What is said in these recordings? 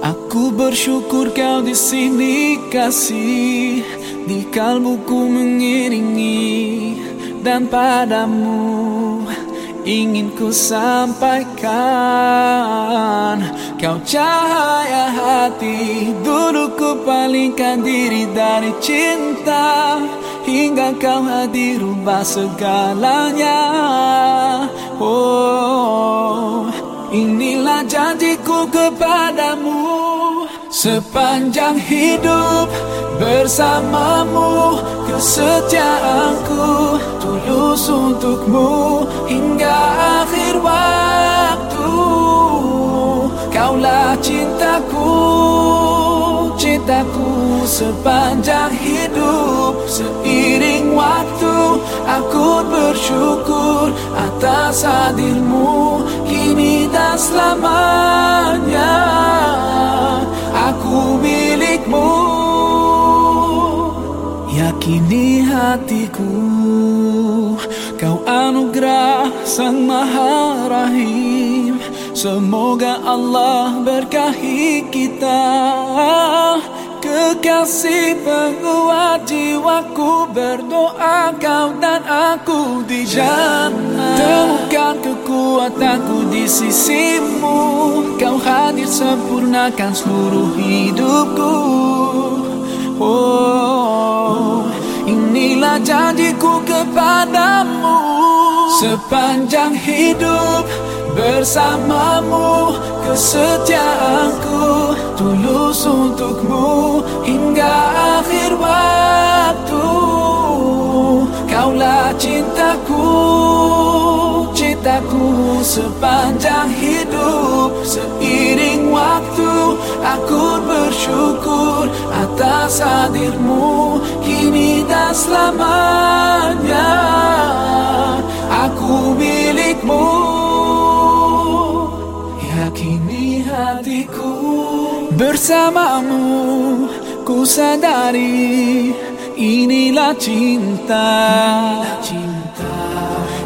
Aku bersyukur kau di sini kasih. Di kalbuku mengiringi Dan padamu ingin ku sampaikan. Kau cahaya hati Dulu ku palingkan diri dari cinta. Hingga kau hadir ubah segalanya. Oh, inilah janjiku kepadamu. Sepanjang hidup bersamamu Kesetiaanku tulus untukmu Hingga akhir waktu. Kaulah cintaku, cintaku sepanjang hidup. Seiring waktu aku bersyukur atas hadirmu selamanya aku milikmu. Yakini hatiku Kau anugerah sang maha rahim. Semoga Allah berkahi kita Kekasih penguat jiwaku Berdoa kau dan aku di jannah Temukan kekuatanku di sisimu Kau hadir sempurnakan seluruh hidupku. Oh, inilah janjiku kepadamu Sepanjang hidup bersamamu Kesetiaanku tulus untukmu Hingga akhir waktu. Kaulah cintaku Cintaku sepanjang hidup. Seiring waktu Aku bersyukur atas hadirmu. Kini dan selamanya Yakini hatiku. Bersamamu ku sadari Inilah cinta.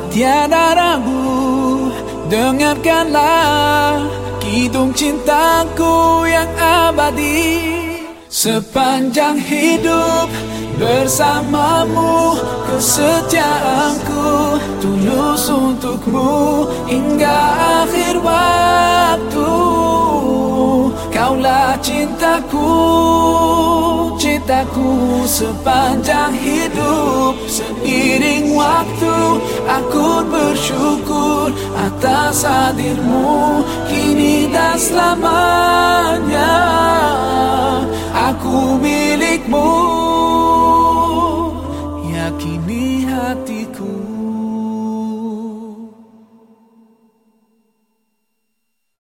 Tiada ragu Dengarkanlah Kidung cintaku yang abadi. Sepanjang hidup bersamamu Kesetiaanku tulus untukmu Hingga akhir waktu waktu kaulah cintaku cintaku sepanjang hidup. Seiring waktu aku bersyukur atas hadirmu. Kini dan selamanya aku milikmu. Yakini hatiku.